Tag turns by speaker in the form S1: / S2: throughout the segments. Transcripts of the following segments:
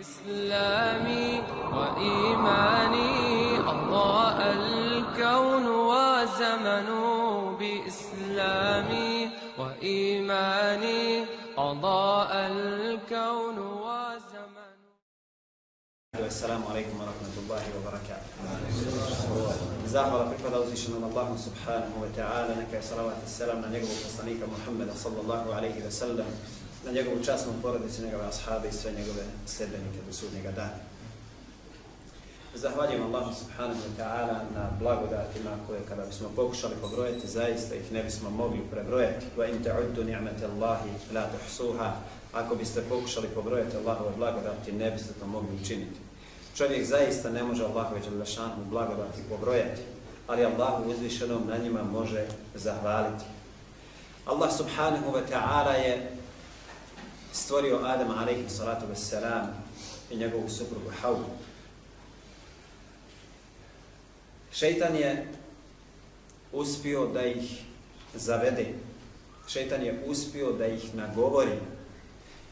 S1: إسلامي وإيماني أضاء الكون وزمن بإسلامي وإيماني أضاء الكون وزمن
S2: السلام عليكم ورحمة الله وبركاته. زاهر فيك فلوزي شنون الله سبحانه وتعالى نكا صلوات السلام عليكم وصنيك محمد صلى الله عليه وسلم. Na njegovu časnu porodicu, njegove ashabe i sve njegove sljedbenike do sudnjega dana. Zahvaljujem Allahu subhanahu wa ta'ala na blagodatima koje kada bismo pokušali pobrojati, zaista ih ne bismo mogli prebrojati. Wa in ta'uddu ni'mati Allahi la tuhsuha. Ako biste pokušali pobrojati Allahove blagodati, ne biste to mogli učiniti. Čovjek zaista ne može Allahove dželešanu blagodati pobrojati, ali Allahu uzvišenom na njima može zahvaliti. Allah subhanahu wa ta'ala je stvorio Adama alaihi salatu wassalam i njegovu suprugu Havu. Šeitan je uspio da ih zavede. Šeitan je uspio da ih nagovori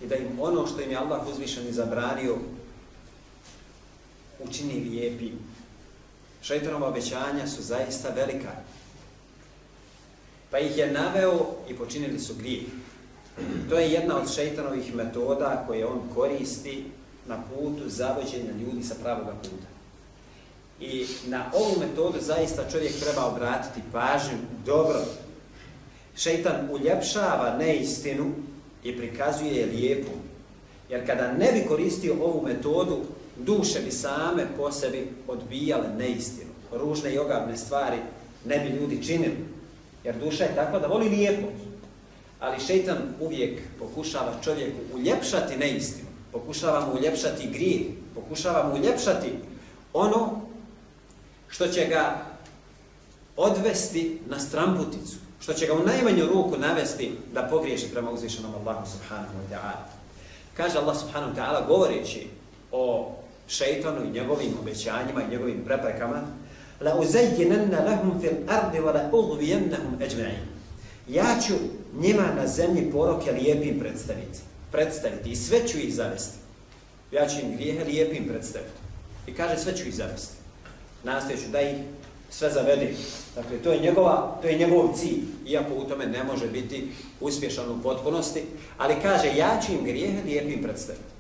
S2: i da im ono što im je Allah uzvišen i zabranio učini lijepi. Šeitanova obećanja su zaista velika. Pa ih je naveo i počinili su grijeh. To je jedna od šeitanovih metoda koje on koristi na putu zavođenja ljudi sa pravog puta. I na ovu metodu zaista čovjek treba obratiti pažnju dobro. Šeitan uljepšava neistinu i prikazuje je lijepu. Jer kada ne bi koristio ovu metodu, duše bi same po sebi odbijale neistinu. Ružne i ogavne stvari ne bi ljudi činili. Jer duša je takva da voli lijepo. Ali šeitan uvijek pokušava čovjeku uljepšati neistinu. Pokušava mu uljepšati grijeh, Pokušava mu uljepšati ono što će ga odvesti na stramputicu. Što će ga u najmanju ruku navesti da pogriješi prema uzvišenom Allahu subhanahu wa ta'ala. Kaže Allah subhanahu wa ta'ala govoreći o šeitanu i njegovim obećanjima i njegovim preprekama la uzayyinanna lahum fil ardi wa la ughwiyannahum ajma'in ja ću njima na zemlji poroke lijepim predstaviti predstaviti i sve ću ih zavesti ja ću im grijehe lijepim predstaviti i kaže sve ću ih zavesti nastojeću da ih sve zavedi dakle to je njegova to je njegov cilj iako u tome ne može biti uspješan u potpunosti ali kaže ja ću im grijehe lijepim predstaviti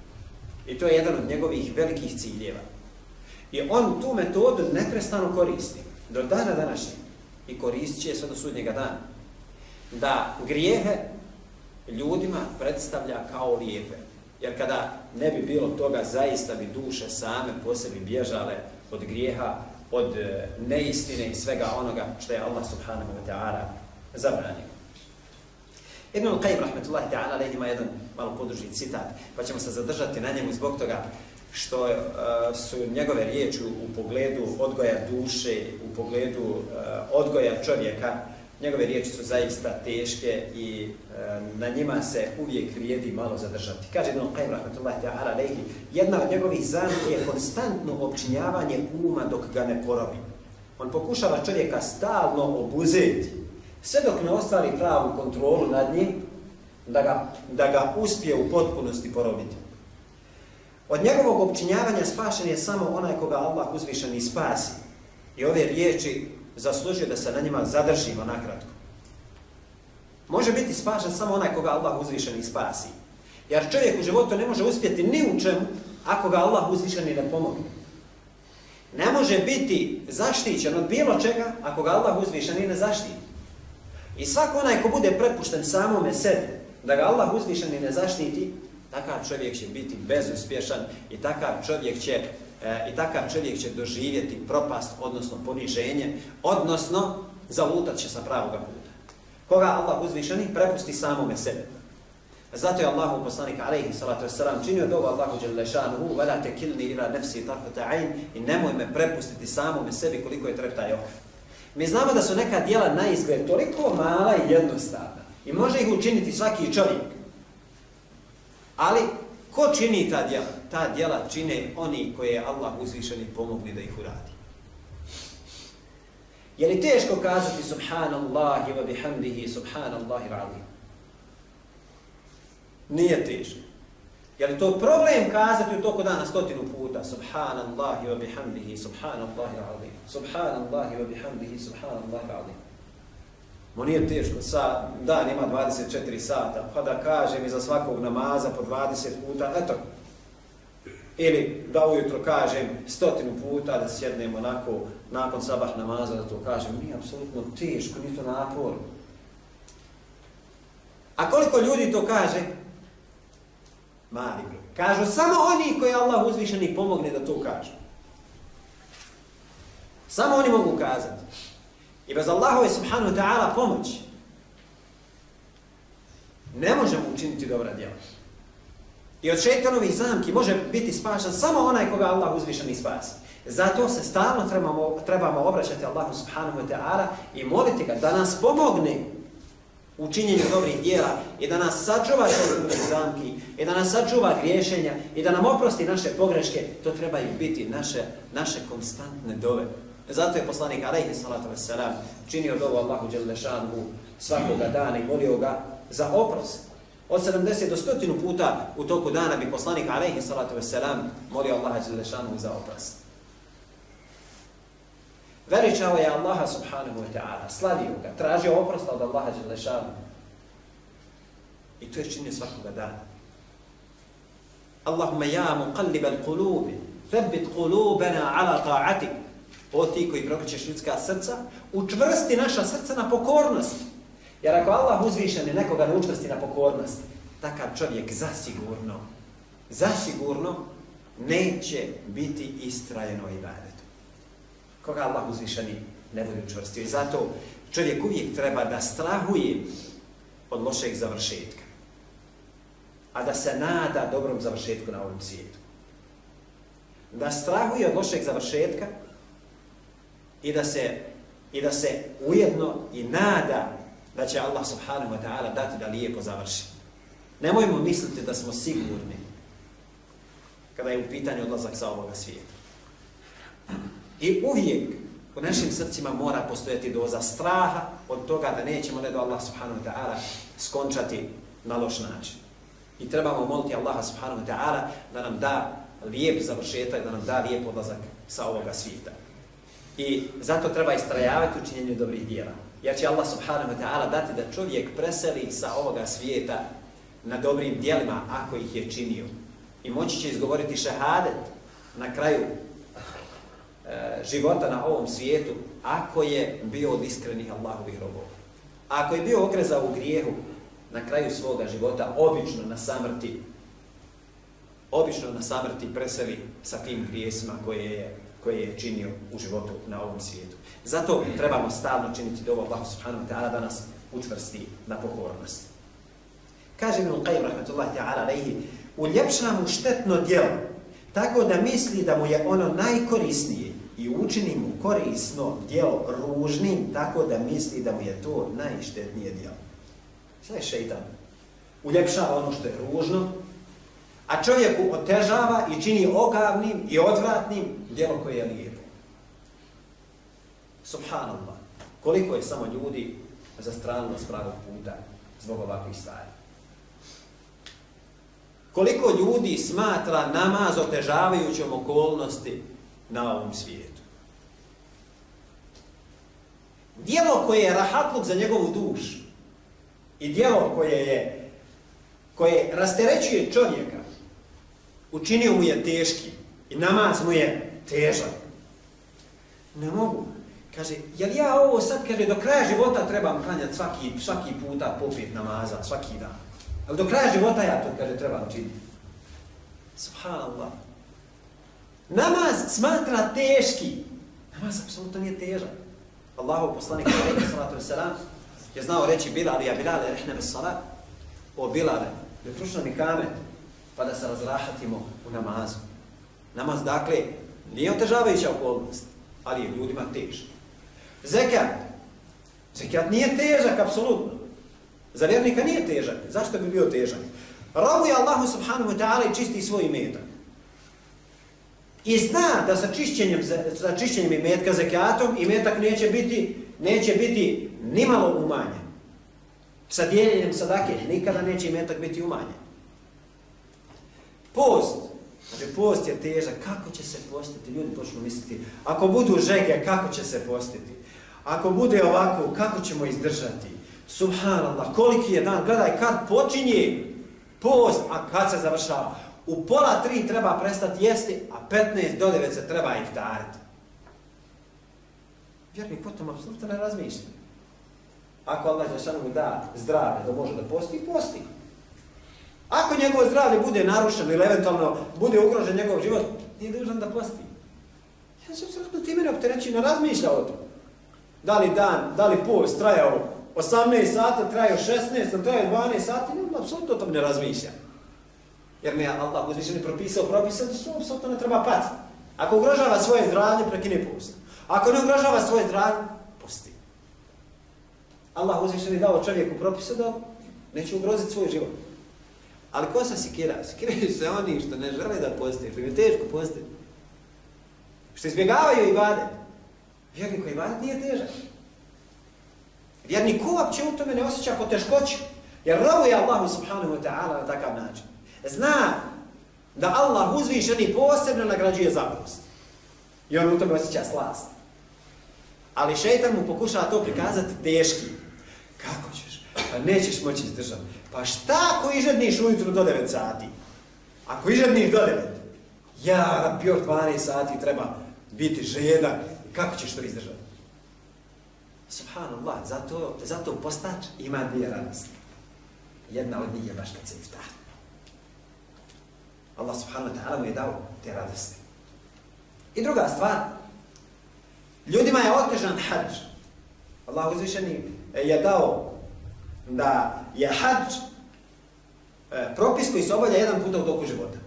S2: I to je jedan od njegovih velikih ciljeva. I on tu metodu neprestano koristi. Do dana današnjeg. I koristit će sve do sudnjega dana. Da grijehe ljudima predstavlja kao lijepe. Jer kada ne bi bilo toga, zaista bi duše same po sebi bježale od grijeha, od e, neistine i svega onoga što je Allah subhanahu wa ta'ala zabranio. Ibn al-Qayyim rahmetullahi ta'ala alejhi ima jedan malo poduži citat, pa ćemo se zadržati na njemu zbog toga što uh, su njegove riječi u pogledu odgoja duše, u pogledu uh, odgoja čovjeka, njegove riječi su zaista teške i e, na njima se uvijek vrijedi malo zadržati. Kaže Ibn al-Qayyim rahmetullahi ta'ala alejhi, jedna od njegovih zamki je konstantno opčinjavanje uma dok ga ne porobi. On pokušava čovjeka stalno obuzeti, sve dok ne ostvari pravu kontrolu nad njim, da ga, da ga uspije u potpunosti porobiti. Od njegovog opčinjavanja spašen je samo onaj koga Allah uzvišen i spasi. I ove riječi zaslužuje da se na njima zadržimo nakratko. Može biti spašen samo onaj koga Allah uzvišeni spasi. Jer čovjek u životu ne može uspjeti ni u čemu ako ga Allah uzvišeni ne pomogne. Ne može biti zaštićen od bilo čega ako ga Allah uzvišeni ne zaštiti. I svako onaj ko bude prepušten samome sebi, da ga Allah uzvišeni ne zaštiti, takav čovjek će biti bezuspješan i takav čovjek će e, i takav čovjek će doživjeti propast, odnosno poniženje, odnosno zalutat će sa pravoga puta. Koga Allah uzvišeni prepusti samome sebi. Zato je Allahu poslanik alejhi salatu vesselam činio dovu Allahu dželle šanehu "Wala takilni ila nafsi tarfata ayn" i nemoj me prepustiti samome sebi koliko je treptaj oko. Mi znamo da su neka dijela na izgled toliko mala i jednostavna. I može ih učiniti svaki čovjek. Ali, ko čini ta dijela? Ta djela čine oni koje je Allah uzvišeni pomogli da ih uradi. Je li teško kazati subhanallahi wa bihamdihi subhanallahi wa alim? Nije teško. Je li to problem kazati u toku dana stotinu puta? Subhanallahi wa bihamdihi, subhanallahi alim? Subhanallahi wa bihamdihi, subhanallahi alim. Mo nije teško, sa, dan ima 24 sata, pa da kažem iza svakog namaza po 20 puta, eto. Ili da ujutro kažem stotinu puta da sjednemo onako, nakon sabah namaza da to kažem, nije apsolutno teško, nije to naporno. A koliko ljudi to kaže? Mali broj. Kažu samo oni koji Allah uzvišeni pomogne da to kažu. Samo oni mogu kazati. I bez Allahove subhanahu ta'ala pomoć ne možemo učiniti dobra djela. I od šeitanovih zamki može biti spašan samo onaj koga Allah uzvišeni spasi. Zato se stalno trebamo, trebamo obraćati Allahu subhanahu wa ta'ala i moliti ga da nas pomogne u činjenju dobrih dijela i da nas sačuva šeitanovih zamki i da nas sačuva griješenja i da nam oprosti naše pogreške, to trebaju biti naše, naše konstantne dove. Zato je poslanik alejhi salatu vesselam činio dovu Allahu dželle šanehu svakoga dana i molio ga za oprost. Od 70 do 100 puta u toku dana bi poslanik alejhi salatu vesselam molio Allaha dželle za oprost. Veličao je Allaha subhanahu wa ta'ala, slavio ga, tražio oprost od Allaha dželle. I to je činio svakoga dana. Allahumma ja muqallib al-qulubi, thabbit qulubana ala ta'atik, o ti koji prokričeš ljudska srca, učvrsti naša srca na pokornost. Jer ako Allah uzvišen nekoga ne učvrsti na pokornost, takav čovjek zasigurno, zasigurno neće biti istrajeno i badetu. Koga Allah uzvišeni ne bude učvrstio. I zato čovjek uvijek treba da strahuje od lošeg završetka. A da se nada dobrom završetku na ovom svijetu. Da strahuje od lošeg završetka, i da se i da se ujedno i nada da će Allah subhanahu wa ta'ala dati da lijepo završi. Nemojmo misliti da smo sigurni kada je u pitanju odlazak sa ovoga svijeta. I uvijek u našim srcima mora postojati doza straha od toga da nećemo ne do Allah subhanahu wa ta'ala skončati na loš način. I trebamo moliti Allaha subhanahu wa ta'ala da nam da lijep završetak, da nam da lijep odlazak sa ovoga svijeta. I zato treba istrajavati u činjenju dobrih dijela. Jer će Allah subhanahu wa ta'ala dati da čovjek preseli sa ovoga svijeta na dobrim dijelima ako ih je činio. I moći će izgovoriti šehadet na kraju e, života na ovom svijetu ako je bio od iskrenih Allahovih robova. Ako je bio okrezao u grijehu na kraju svoga života, obično na samrti, obično na samrti preseli sa tim grijesima koje je koje je činio u životu na ovom svijetu. Zato trebamo stalno činiti dovo Allah subhanahu wa ta'ala da nas učvrsti na pokornost. Kaže mi Qayyim rahmatullahi ta'ala alaihi, uljepša mu štetno djelo, tako da misli da mu je ono najkorisnije i učini mu korisno djelo ružnim, tako da misli da mu je to najštetnije djelo. Šta je šeitan? Uljepšava ono što je ružno, a čovjeku otežava i čini ogavnim i odvratnim djelo koje je lijepo. Subhanallah. Koliko je samo ljudi za stranu s pravog puta zbog ovakvih stvari. Koliko ljudi smatra namaz otežavajućom okolnosti na ovom svijetu. Dijelo koje je rahatluk za njegovu dušu i dijelo koje je koje rasterećuje čovjeka učinio mu je teški i namaz mu je težak. Ne mogu. Kaže, jel ja ovo sad, kaže, do kraja života trebam klanjati svaki, svaki puta popet namaza, svaki dan. Ali do kraja života ja to, kaže, trebam činiti. Subhanallah. Namaz smatra teški. Namaz apsolutno nije težak. Allahu poslanik, alaihi salatu wasalam, je znao reći Bilal, ja Bilal, rehne bez salat. O Bilale, ne prušno mi kamen, pa da se razrahatimo u namazu. Namaz, dakle, nije otežavajuća okolnost, ali je ljudima težak. Zekat. Zekat nije težak, apsolutno. Za vjernika nije težak. Zašto bi bio težak? Ravuje Allahu subhanahu wa ta'ala i čisti svoj imetak. I zna da sa čišćenjem, sa čišćenjem imetka zekatom, imetak neće biti, neće biti nimalo umanjen. Sa dijeljenjem sadake nikada neće imetak biti umanjen. Post. Znači, post je težak. Kako će se postiti? Ljudi počnu misliti. Ako budu žege, kako će se postiti? Ako bude ovako, kako ćemo izdržati? Subhanallah, koliki je dan? Gledaj, kad počinje post, a kad se završava? U pola tri treba prestati jesti, a 15 do 9 se treba iftariti. Vjernik potom apsolutno ne razmišlja. Ako Allah Žešanu da zdravlje da može da posti, posti. Ako njegovo zdravlje bude narušeno ili eventualno bude ugrožen njegov život, nije dužan da posti. Ja sam se razmišljao, ti mene optereći, ne razmišlja o tom. Da li dan, da li post trajao 18 sata, trajao 16, trajao 12 sati, ne, apsolutno o tom ne razmišlja. Jer ne, Allah uzvišeni propisao, propisao da su apsolutno ne treba pati. Ako ugrožava svoje zdravlje, prekine post. Ako ne ugrožava svoje zdravlje, posti. Allah uzvišeni dao čovjeku propisao da neće ugroziti svoj život. Ali ko se sikira? Sikiraju se oni što ne žele da poste, što im je teško posti. Što izbjegavaju i vade koji ibadet nije težak. Vjernik uopće u tome ne osjeća poteškoću. Jer robuje Allahu subhanahu wa ta'ala na takav način. Zna da Allah uzvišeni posebno nagrađuje zaprost. I on u tome osjeća slast. Ali šeitan mu pokušava to prikazati teški. Kako ćeš? Pa nećeš moći izdržati. Pa šta ako ižedniš ujutru do 9 sati? Ako ižedniš do 9, ja, još 12 sati treba biti žedan. Kako ćeš to izdržati? Subhanallah, zato, zato postač ima dvije radosti. Jedna od njih je baš kad se iftar. Allah subhanahu wa ta'ala mu je dao te radosti. I druga stvar, ljudima je otežan hađ. Allah uzvišeni e, je dao da je hađ e, propis koji se obavlja jedan puta u toku života.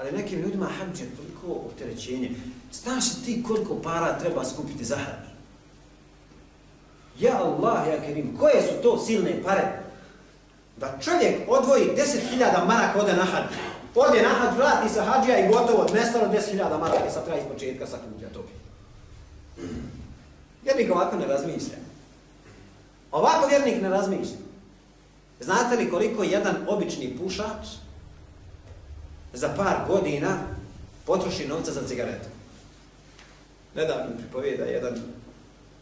S2: Ali nekim ljudima hađ je toliko opterećenje. Znaš ti koliko para treba skupiti za hađ? Ja Allah, ja kerim, koje su to silne pare? Da čovjek odvoji 10.000 maraka ode na hađ. Ode na hađ, vrati sa hađija i gotovo, nestalo 10.000 maraka i sad treba iz početka sakupiti, to. Vjernik ovako ne razmišlja. Ovako vjernik ne razmišlja. Znate li koliko jedan obični pušač za par godina potroši novca za cigaretu? Nedavno mi pripovijeda jedan,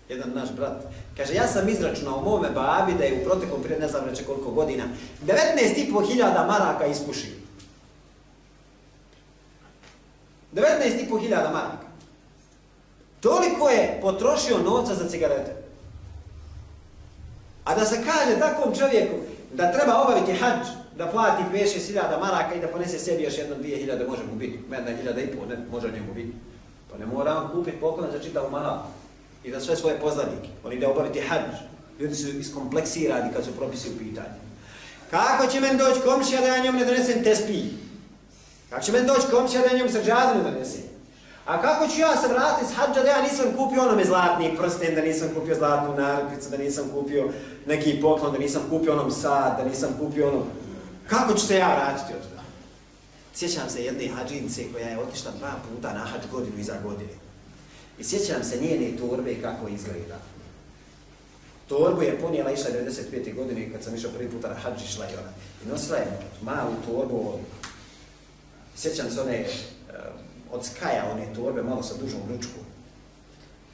S2: jedan naš brat. Kaže, ja sam izračunao mome babi da je u protekom prije ne znam reče koliko godina 19.500 maraka ispušio. 19.500 maraka. Toliko je potrošio novca za cigarete. A da se kaže takvom čovjeku da treba obaviti hađ, da plati 5-6 maraka i da ponese sebi još jedno 2.000, može mu biti. Jedna hiljada i pol, ne, može njemu biti. Pa ne mora on kupiti poklon za čitavu mahal i za sve svoje poznanike. On ide obaviti hađ. Ljudi su iskompleksirani kad su propisi u pitanju. Kako će men doći komšija da ja njom ne donesem tespi? Kako će men doći komšija da ja njom srđadu ne donesem? A kako ću ja se vratiti s hađa da ja nisam kupio onome zlatni prsten, da nisam kupio zlatnu narukvicu, da nisam kupio neki poklon, da nisam kupio onom sad, da nisam kupio onom... Kako ću se ja vratiti od toga? Sjećam se jedne hađince koja je otišla dva puta na hađ godinu iza godine. I sjećam se njene torbe kako izgleda. Torbu je ponijela išla 95. godine kad sam išao prvi puta na hađ išla i ona. I nosila je malu torbu. Sjećam se one e, od skaja one torbe, malo sa dužom ručkom.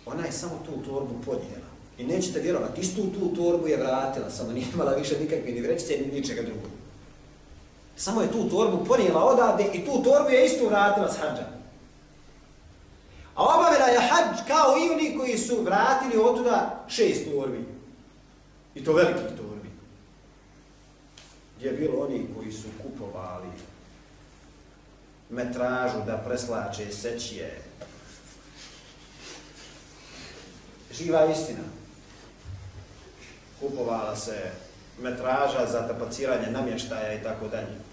S2: Ona je samo tu torbu podijela. I nećete vjerovati, istu tu torbu je vratila, samo nije imala više nikakve ni vrećice, ni ničega drugog. Samo je tu torbu ponijela odavde i tu torbu je isto vratila s hađa. A obavila je hađ kao i oni koji su vratili odtuda šest torbi. I to velikih torbi. Gdje je bilo oni koji su kupovali metražu da preslače sećije. Živa istina. Kupovala se metraža za tapaciranje namještaja i tako dalje.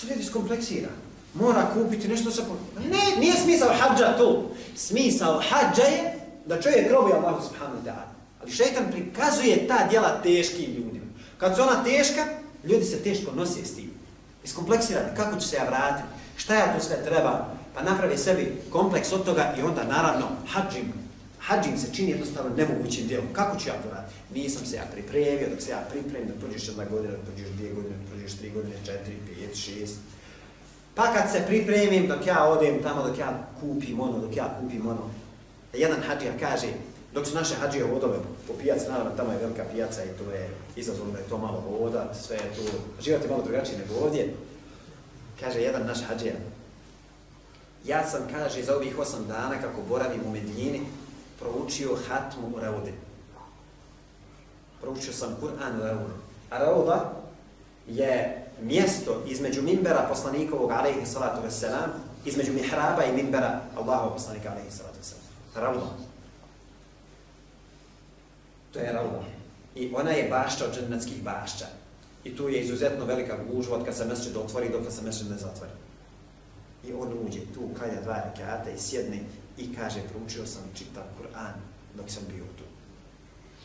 S2: Se ljudi skompleksira. Mora kupiti nešto sa... Ne, nije smisao hađa to. Smisao hađa je da čovjek robi Allahu subhanahu wa ta'ala. Ali šeitan prikazuje ta djela teškim ljudima. Kad su ona teška, ljudi se teško nose s tim iskompleksirati, kako ću se ja vratiti, šta ja to sve treba, pa napravi sebi kompleks od toga i onda naravno hađim, hađim se čini jednostavno nemogućim djelom. Kako ću ja to raditi? Nisam se ja pripremio, dok se ja pripremim, da prođeš jedna godina, da prođeš dvije godine, da prođeš još tri godine, četiri, pet, šest. Pa kad se pripremim, dok ja odem tamo, dok ja kupim ono, dok ja kupim ono, jedan hađija kaže, dok su naše hađije vodove po pijaci, naravno tamo je velika pijaca i to je izazovno da je to malo voda, sve je tu, život je malo drugačiji nego ovdje. Kaže jedan naš hađija, ja sam, kaže, za ovih osam dana kako boravim u Medini, proučio hatmu u Raude. Proučio sam Kur'an u Raude. A Rauda je mjesto između mimbera poslanikovog, alaihi salatu veselam, između mihraba i mimbera Allahov poslanika, alaihi salatu veselam. Rauda. To je Rauda. I ona je bašća od džennetskih bašća. I tu je izuzetno velika gužva od kad se mesečet otvori dok se mesečet ne zatvori. I on uđe tu, kalja dva rekata i sjedne i kaže, proučio sam čitav Kur'an dok sam bio tu.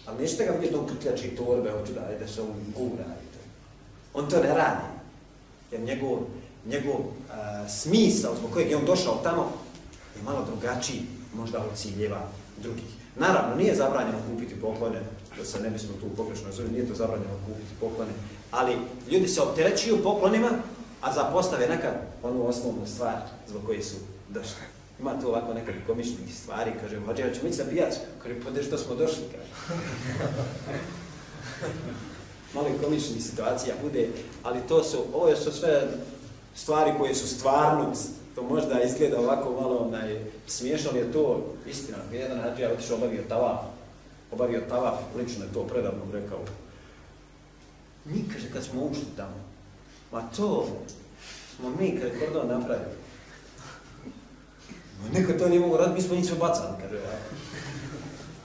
S2: Ali nećete ga vidjeti on krtljači torbe, hoću da ide se on gura. On to ne radi. Jer njegov, njegov a, smisao zbog kojeg je on došao tamo je malo drugačiji možda od ciljeva drugih. Naravno, nije zabranjeno kupiti poklone, da se ne bismo tu pogrešno razumili, nije to zabranjeno kupiti poklone, ali ljudi se opterećuju poklonima, a zapostave nekad onu osnovnu stvar zbog koje su došli. Ima tu ovako nekad komičnih stvari, kaže, hođe, ja ćemo ići na pijac, kaže, pa što smo došli, kaže. Malo i situacija bude, ali to su, ovo su sve stvari koje su stvarnost, to možda izgleda ovako malo onaj, smiješno, ali je to istina. Jedan hađija otišao obavio tavaf, obavio tavaf, lično je to predavno rekao. Mi, kaže, kad smo ušli tamo, ma to smo mi, kaže, kordon napravili. Ma neko to nije mogu raditi, mi smo njih sve bacali, kaže.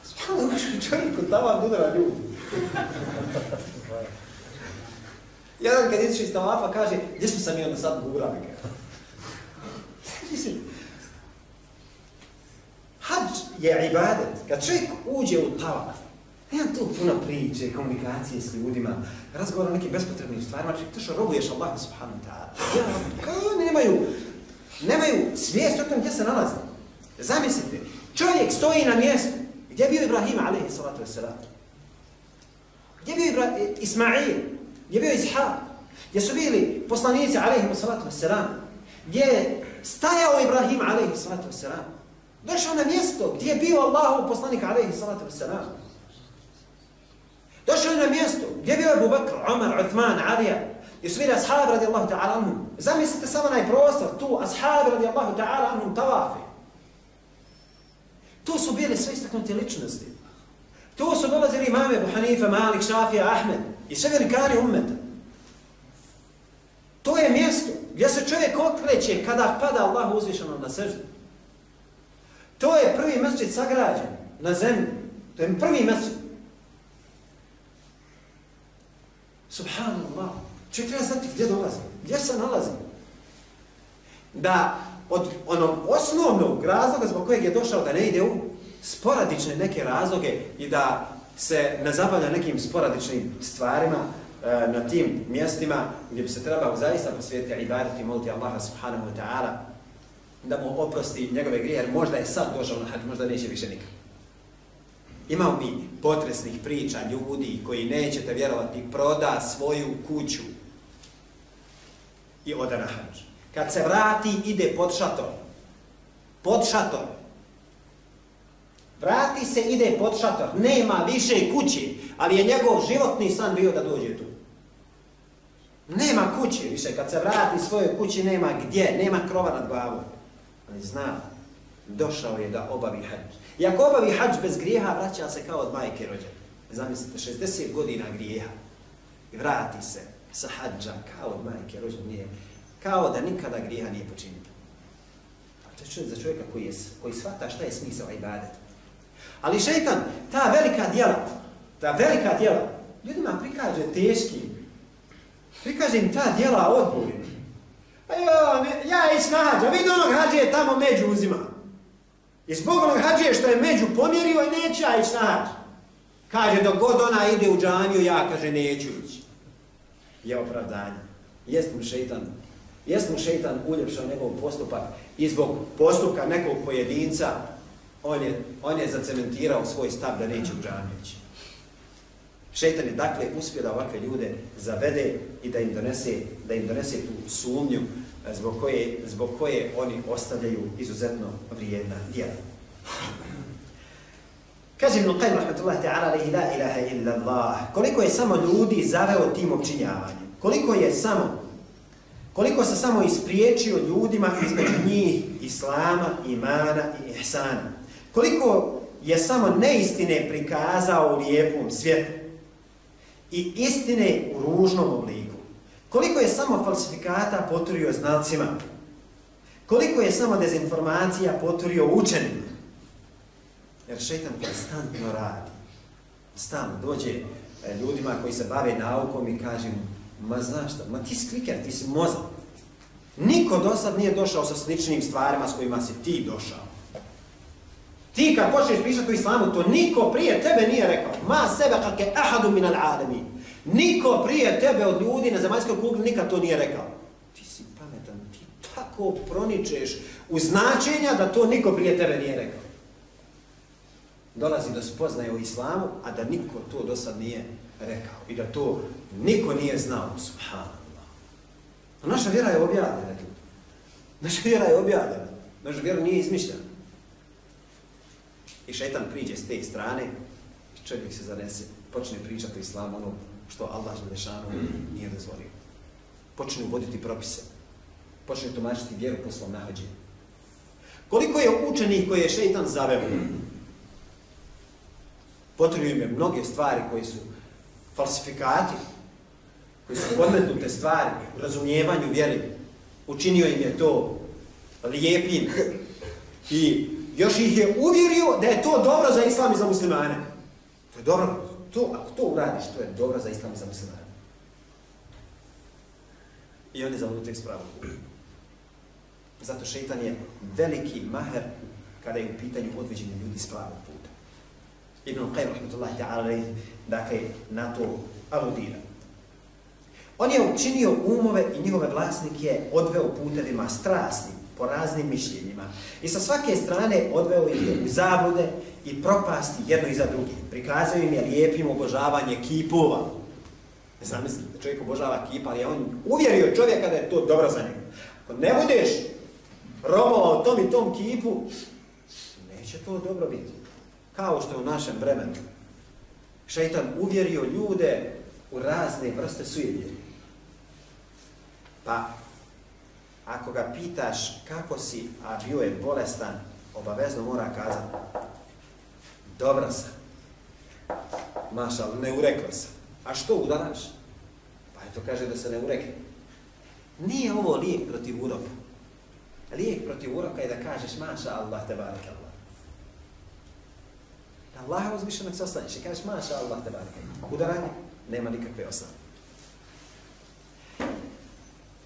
S2: Spala ušli čovjek od tavaf udara ljudi. Jedan kad izišao iz tavafa kaže, gdje smo se mi onda sad gurali, kaže. Hadž je ibadet. Kad čovjek uđe u tavaf, nema tu puno priče, komunikacije s ljudima, razgovor o nekim bespotrebnim stvarima, čovjek to što robuješ Allah subhanahu wa ta'ala. Ja, kao oni nemaju, nemaju svijest o tom gdje se nalazi. Zamislite, čovjek stoji na mjestu. Gdje je bio Ibrahim, alaihi salatu wasalam? Gdje bio Ibra Ismail? Gdje bio Ishaq? Gdje su bili poslanici, alaihimu salatu wasalam? Gdje je stajao Ibrahim, alaihi salatu wasalam? Došao na mjesto gdje je bio Allahu poslanik, alaihi salatu wasalam? Došao je na mjesto gdje je bio Abu Bakr, Umar, Uthman, Alija, Gdje su bili ashabi radijallahu ta'ala anhum. Zamislite samo naj prostor, tu ashabi radijallahu ta'ala anhum tavafi. Tu su bili sve istaknuti ličnosti. Tu su dolazili imame Abu Hanife, Malik, Šafija, Ahmed i sve velikani ummeta. To je mjesto gdje se čovjek okreće kada pada Allah uzvišeno na srđu. To je prvi mesčit sagrađen na zemlji. To je prvi mesčit. Subhanallah. Čovjek treba znati gdje dolazi, gdje se nalazi. Da od onog osnovnog razloga zbog kojeg je došao da ne ide u sporadične neke razloge i da se ne zabavlja nekim sporadičnim stvarima e, na tim mjestima gdje bi se trebao zaista posvijetiti ibadati i moliti Allaha subhanahu wa ta'ala da mu oprosti njegove grije, jer možda je sad došao na hađ, možda neće više nikad. Imao mi potresnih priča ljudi koji nećete vjerovati, proda svoju kuću i ode na hađ. Kad se vrati, ide pod šator. Pod šator. Vrati se, ide pod šator. Nema više kuće, ali je njegov životni san bio da dođe tu. Nema kuće više. Kad se vrati svoje kući, nema gdje, nema krova nad glavom. Ali zna, došao je da obavi hađ. I ako obavi hađ bez grijeha, vraća se kao od majke rođen. Zamislite, 60 godina grijeha. I vrati se sa hađa kao od majke rođene. Kao da nikada grijeha nije počinio. Pa to je čovjek za čovjeka koji, je, koji shvata šta je smisao ibadeta. Ali šeitan, ta velika djela, ta velika djela, ljudima prikaže teški, prikaže im ta djela odbori. Pa jo, ja ići na hađa, vidi onog hađe tamo među uzima. I zbog onog hađe što je među pomjerio i neće ja ići na hađa. Kaže, dok god ona ide u džaniju, ja kaže, neću ići. Je opravdanje. Jest mu šeitan, jest mu šeitan uljepšao njegov postupak i zbog postupka nekog pojedinca, on je, on je zacementirao svoj stav da neće u džaniju ići. Šeitan je dakle uspio da ovakve ljude zavede i da im donese, da im donese tu sumnju e, zbog koje, zbog koje oni ostavljaju izuzetno vrijedna djela. Kaže Ibn Qajm rahmatullahi ta'ala alaihi la ilaha illa Allah. Koliko je samo ljudi zaveo tim občinjavanjem? Koliko je samo koliko se samo ispriječio ljudima između njih islama, imana i ihsana? Koliko je samo neistine prikazao u lijepom svijetu i istine u ružnom obliku? Koliko je samo falsifikata poturio znalcima? Koliko je samo dezinformacija poturio učenima? Jer šeitan konstantno radi. Stalno dođe e, ljudima koji se bave naukom i kaže mu, ma znaš šta, ma ti si kliker, ti si mozak. Niko do sad nije došao sa sličnim stvarima s kojima si ti došao. Ti kad počneš pisati o islamu, to niko prije tebe nije rekao. Ma sebe kakke ahadu minal alemi. Niko prije tebe od ljudi na zemaljskoj kugli nikad to nije rekao. Ti si pametan, ti tako proničeš u značenja da to niko prije tebe nije rekao dolazi do spoznaje o islamu, a da niko to do sad nije rekao. I da to niko nije znao. Subhanallah. A naša vjera je objavljena. Naša vjera je objavljena. Naša vjera nije izmišljena. I šetan priđe s te strane, i čovjek se zanese, počne pričati o islamu ono što Allah Želešanu nije dozvolio. Počne uvoditi propise. Počne tumačiti vjeru po svom nahođenju. Koliko je učenih koje je šeitan zaveo, Potrebuju im mnoge stvari koji su falsifikati, koji su podmetnute stvari u razumijevanju vjeri. Učinio im je to lijepim i još ih je uvjerio da je to dobro za islam i za muslimane. To je dobro. To, ako to uradiš, to je dobro za islam i za muslimane. I oni zavodite spravu. Zato šeitan je veliki maher kada je u pitanju odveđenja ljudi s pravog puta. Ibn Qayyim rahmatullahi ta'ala dakle na to aludira. On je učinio umove i njihove vlasnike odveo putevima strasnim, po raznim mišljenjima. I sa svake strane odveo ih u zabude i propasti jedno iza druge. Prikazao im je lijepim obožavanje kipova. Ne znam, da čovjek obožava kipa, ali on uvjerio čovjeka da je to dobro za njega. Ako ne budeš robovao tom i tom kipu, neće to dobro biti kao što je u našem vremenu. Šeitan uvjerio ljude u razne vrste sujevjeri. Pa, ako ga pitaš kako si, a bio je bolestan, obavezno mora kazati, dobra sam. Maša, ne urekla sam. A što udaraš? Pa eto kaže da se ne urekne. Nije ovo lijek protiv uroka. Lijek protiv uroka je da kažeš, maša Allah te barak Allah. Allah uzvišenog se ostaneš i kažeš, maša Allah te barke. Udaranje, nema nikakve osnove.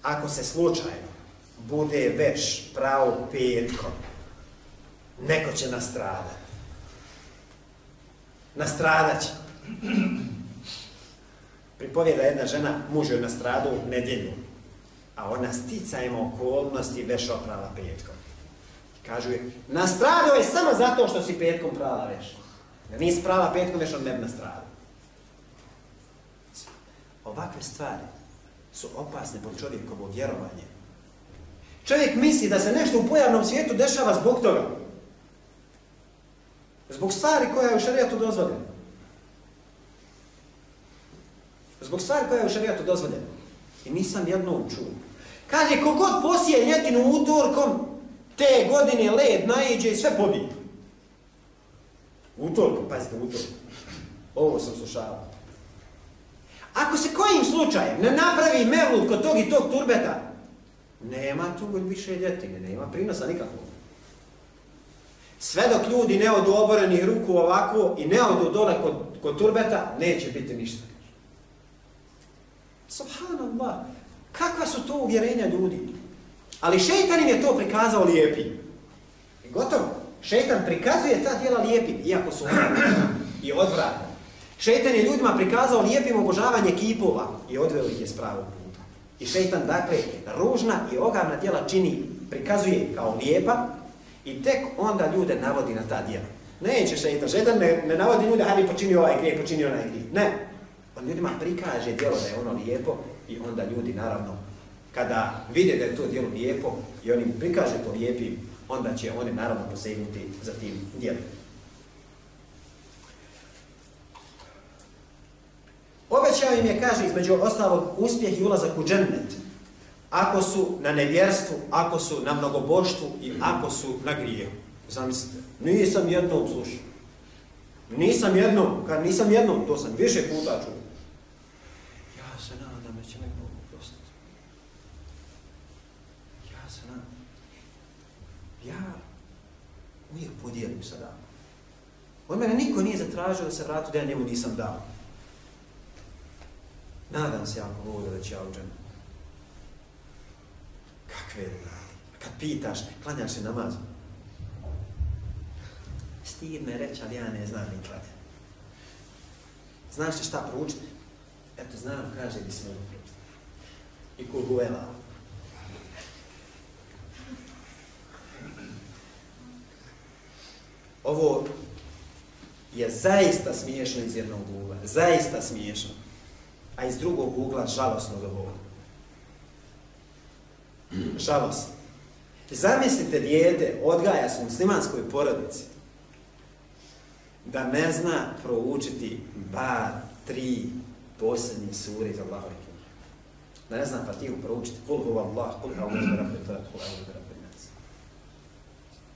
S2: Ako se slučajno bude veš pravo petkom, neko će nastradati. Nastradat će. Pripovijeda jedna žena, muž je u nedjelju, a ona sticajmo okolnosti veš oprala petkom. Kažu je, nastradao je samo zato što si petkom prala veš. Da nisi prava petkom, veš, on ne bi nastradao. Ovakve stvari su opasne po čovjekovo vjerovanje. Čovjek misli da se nešto u pojavnom svijetu dešava zbog toga. Zbog stvari koja je u šarijatu dozvoljena. Zbog stvari koja je u šarijatu dozvoljena. I nisam jednom čuo. Kaže, kogod posije ljetinu utorkom, te godine led najeđe i sve pobije. Utorku, pazite, utorku. Ovo sam slušao. Ako se kojim slučajem ne napravi mevlut kod tog i tog turbeta, nema tu više ljetine, nema prinosa nikakvog. Sve dok ljudi ne odu oborenih ruku ovako i ne odu dole kod, kod turbeta, neće biti ništa. Subhanallah, kakva su to uvjerenja ljudi? Ali šeitan im je to prikazao lijepi. I gotovo. Šeitan prikazuje ta djela lijepim, iako su i odvratni. Šeitan je ljudima prikazao lijepim obožavanje kipova i odveo ih je s pravog. I šeitan, dakle, ružna i ogavna djela čini, prikazuje kao lijepa i tek onda ljude navodi na ta djela. Neće šeitan, šeitan ne, ne navodi ljude, ali počini ovaj grije, počini onaj grije. Ne. On ljudima prikaže djelo da je ono lijepo i onda ljudi naravno kada vide da je to djelo lijepo i on im prikaže to lijepim, onda će oni naravno posegnuti za tim djelom. Obećao im je, kaže, između ostalog, uspjeh i ulazak u džennet. Ako su na nevjerstvu, ako su na mnogoboštvu i ako su na grijehu. Zamislite, nisam jednom slušao. Nisam jednom, kad nisam jednom, to sam više puta čuo. Ja se nadam da će nek Bog oprostiti. Ja se nadam. Ja uvijek podijelim sa. Od mene niko nije zatražio da se vratu da ja njemu nisam dao. Nadam se ako Bog da će ja u dženu. Kakve radi? Kad pitaš, klanjaš se namaz. Stid me reći, ali ja ne znam ni klad. Znaš li šta proučiti? Eto, znam, kaže bi se I kul huela. Ovo je zaista smiješno iz jednog ugla. Zaista smiješno a iz drugog ugla žalosno dovoljno. Žalosno. Zamislite dijete odgaja se u muslimanskoj porodici da ne zna proučiti bar tri posljednje sure iz Allahove knjige. Da ne zna pa Fatihu proučiti kul huva Allah, kul huva Allah, rabbi fat, kul huva Allah, rabbi nas.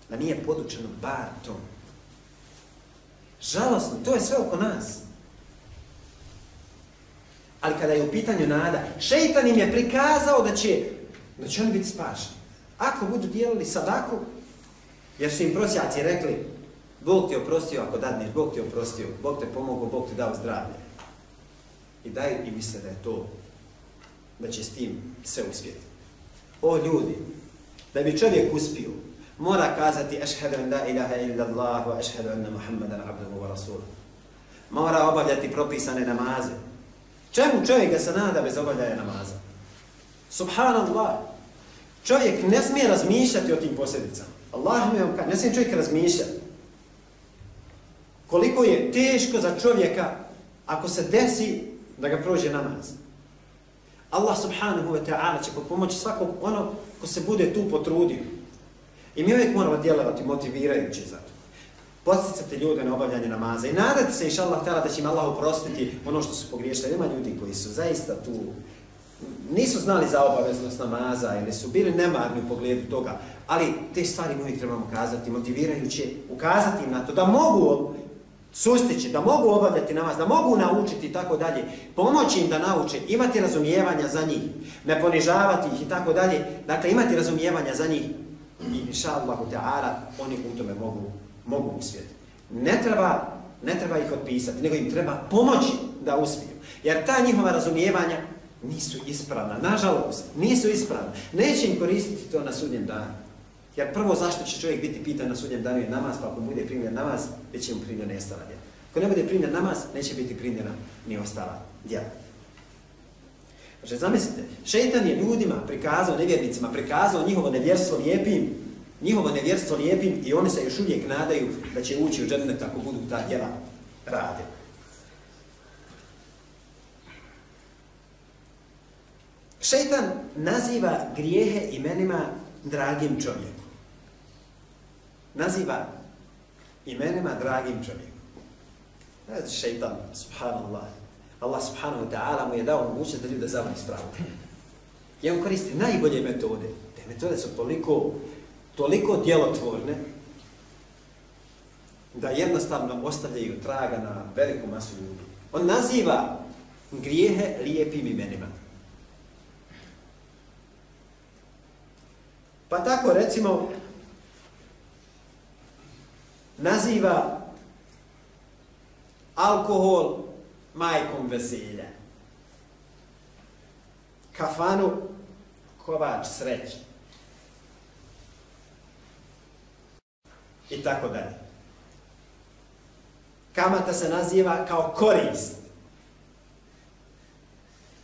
S2: Da nije podučeno bar to. Žalosno, to je sve oko nas. Ali kada je u pitanju nada, šeitan im je prikazao da će, da će oni biti spašeni. Ako budu dijelili sadaku, jer su im prosjaci rekli, Bog ti oprostio ako dadneš, Bog ti oprostio, Bog te pomogao, Bog ti dao zdravlje. I daj i misle da je to, da će s tim sve uspjeti. O ljudi, da bi čovjek uspio, mora kazati ašhedu an la ilaha illa Allah wa ašhedu anna Muhammadan abduhu wa rasuluhu. Mora obavljati propisane namaze, Čemu čovjek da se nada bez obavljaja namaza? Subhanallah. Čovjek ne smije razmišljati o tim posljedicama. Allah me vam kaže, ne smije čovjek razmišljati. Koliko je teško za čovjeka ako se desi da ga prođe namaz. Allah subhanahu wa ta'ala će pomoći svakog onog ko se bude tu potrudio. I mi uvijek moramo djelovati motivirajući za posticati ljude na obavljanje namaza. I nadati se, inša Allah, da će im Allah uprostiti ono što su pogriješili. Ima ljudi koji su zaista tu, nisu znali za obaveznost namaza ili su bili nemarni u pogledu toga, ali te stvari mi uvijek trebamo kazati, motivirajuće, ukazati im na to da mogu sustići, da mogu obavljati namaz, da mogu naučiti i tako dalje, pomoći im da nauče, imati razumijevanja za njih, ne ponižavati ih i tako dalje, dakle imati razumijevanja za njih. I inša Allah, oni u tome mogu mogu uspjeti. Ne treba, ne treba ih otpisati, nego im treba pomoći da uspiju. Jer ta njihova razumijevanja nisu ispravna. Nažalost, nisu ispravna. Neće im koristiti to na sudnjem danu. Jer prvo zašto će čovjek biti pitan na sudnjem danu je namaz, pa ako bude primljen namaz, već će mu primljen nestala djela. Ako ne bude primljen namaz, neće biti primljena ni ostala djela. Znači, zamislite, šeitan je ljudima prikazao, nevjernicima, prikazao njihovo nevjerstvo lijepim, njihovo nevjerstvo lijepim i oni se još uvijek nadaju da će ući u džennet ako budu ta djela rade. Šeitan naziva grijehe imenima dragim čovjeku. Naziva imenima dragim čovjeku. Znači šeitan, subhanallah. Allah subhanahu wa ta'ala mu je dao mogućnost da ljude zavljaju spravu. Ja on koristi najbolje metode. Te metode su toliko toliko djelotvorne da jednostavno ostavljaju traga na veliku masu ljudi. On naziva grijehe lijepim imenima. Pa tako recimo naziva alkohol majkom veselja. Kafanu kovač sreće. I tako dalje. Kamata se naziva kao korist.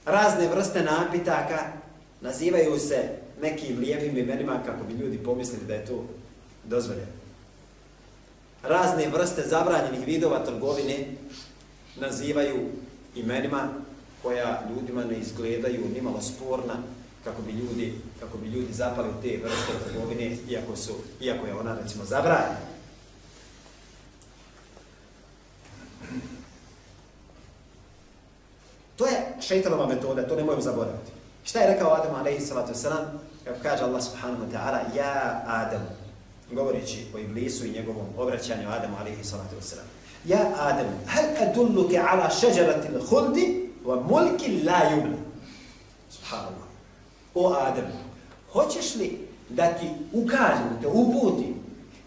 S2: Razne vrste napitaka nazivaju se nekim lijepim imenima kako bi ljudi pomislili da je to dozvoljeno. Razne vrste zabranjenih vidova trgovine nazivaju imenima koja ljudima ne izgledaju nimalo sporna kako bi ljudi kako bi ljudi zapali u te vrste trgovine iako su iako je ona recimo zabranjena To je šeitanova metoda, to ne nemojmo zaboraviti. Šta je rekao Adam alaihi salatu wasalam? Kako kaže Allah subhanahu wa ta'ala, ja Adam, govoreći o Iblisu i njegovom obraćanju Adamu alaihi salatu wasalam. Ja Adam, hal adulluke ala šeđaratil l'huldi wa mulki la yubla. Subhanallah. O Adem, hoćeš li da ti ukažem, te uputim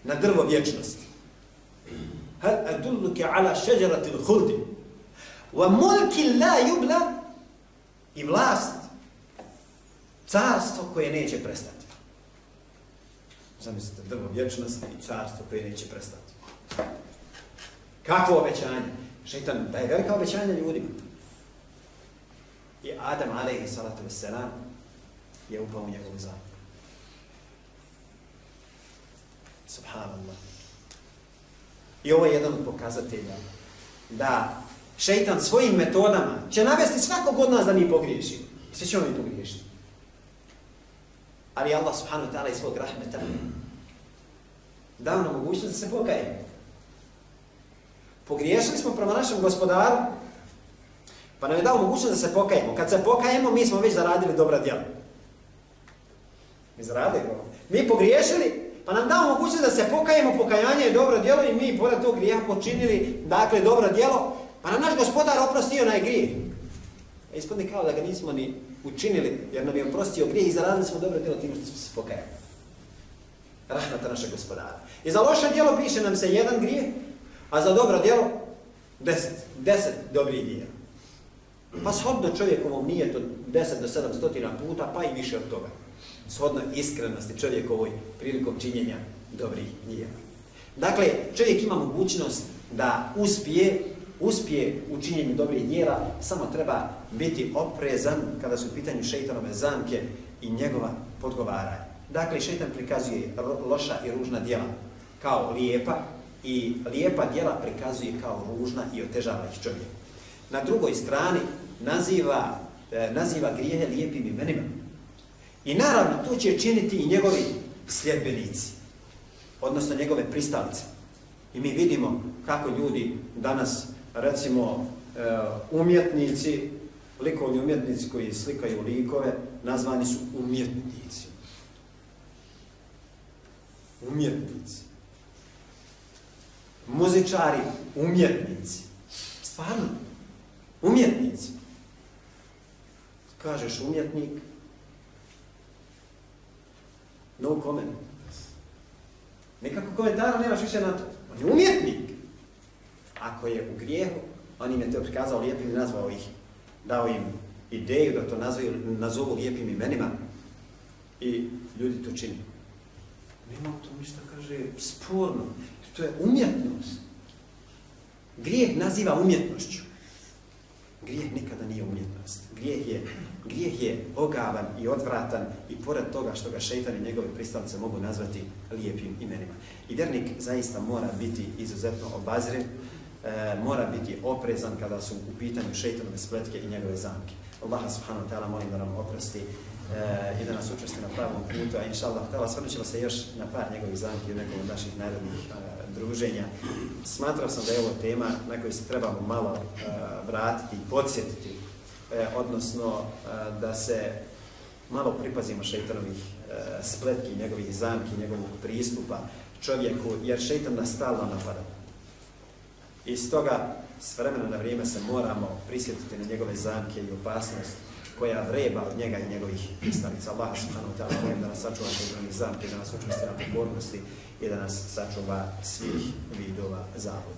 S2: na drvo vječnosti? Hal adulluke ala šeđeratil hurdi wa mulki la yubla i vlast carstvo koje neće prestati. Zamislite, drvo vječnosti i carstvo koje neće prestati. Kakvo obećanje? Šeitan daje velika obećanja ljudima. I Adam, alaihi salatu wasalam, je upao u njegovu zamku. Subhanallah. I ovo je jedan od pokazatelja da šeitan svojim metodama će navesti svakog od nas da mi pogriješimo. Sve ćemo mi pogriješiti. Ali Allah subhanahu wa ta'ala iz svog rahmeta dao nam mogućnost da se pokajemo. Pogriješili smo prema našem gospodaru, pa nam je dao mogućnost da se pokajemo. Kad se pokajemo, mi smo već zaradili dobra djela. Izrade ga. Mi pogriješili, pa nam dao mogućnost da se pokajemo, pokajanje je dobro djelo i mi pored tog grijeha počinili, dakle, dobro djelo, Pa nam naš gospodar oprostio onaj grijeh. E ispodne kao da ga nismo ni učinili, jer nam je oprostio grijeh i zaradili smo dobro djelo tim što smo se pokajali. Rahmata našeg gospodara. I za loše djelo piše nam se jedan grijeh, a za dobro djelo deset. Deset dobrih djela. Pa shodno čovjekovom nije to deset do sedam stotina puta, pa i više od toga. Shodno iskrenosti čovjekovoj prilikom činjenja dobrih djela. Dakle, čovjek ima mogućnost da uspije uspije u činjenju dobrih dijela, samo treba biti oprezan kada su u pitanju šeitanove zamke i njegova podgovaranja. Dakle, šeitan prikazuje loša i ružna dijela kao lijepa i lijepa dijela prikazuje kao ružna i otežava ih čovjek. Na drugoj strani naziva, e, naziva grijehe lijepim imenima. I naravno, to će činiti i njegovi sljedbenici, odnosno njegove pristalice. I mi vidimo kako ljudi danas recimo e, umjetnici, likovni umjetnici koji slikaju likove, nazvani su umjetnici. Umjetnici. Muzičari, umjetnici. Stvarno, umjetnici. Kažeš umjetnik, no comment. Nekako komentara nemaš više na to. On je umjetnik ako je u grijehu, on im je to prikazao lijepim i nazvao ih, dao im ideju da to nazvaju, nazovu lijepim imenima i ljudi to čini. Nema to ništa, kaže, sporno. To je umjetnost. Grijeh naziva umjetnošću. Grijeh nikada nije umjetnost. Grijeh je, grijeh je ogavan i odvratan i pored toga što ga šeitan i njegove pristalice mogu nazvati lijepim imenima. I vjernik zaista mora biti izuzetno obazren e, mora biti oprezan kada su u pitanju šeitanove spletke i njegove zamke. Allah subhanahu wa ta'ala molim da nam oprosti e, i da nas učesti na pravom putu, a inša Allah, svrnut ćemo se još na par njegovih zamki u nekom od naših narednih e, druženja. Smatrao sam da je ovo tema na kojoj se trebamo malo e, vratiti i podsjetiti, e, odnosno e, da se malo pripazimo šeitanovih e, spletki, njegovih zamki, njegovog pristupa čovjeku, jer šeitan nas stalno napada. I stoga s vremena na vrijeme se moramo prisjetiti na njegove zamke i opasnosti koja vreba od njega i njegovih istanica. Allah subhanahu wa ta'ala molim da nas sačuva šeitranih ovaj zamke, da nas učesti na pokornosti i da nas sačuva svih vidova zavode.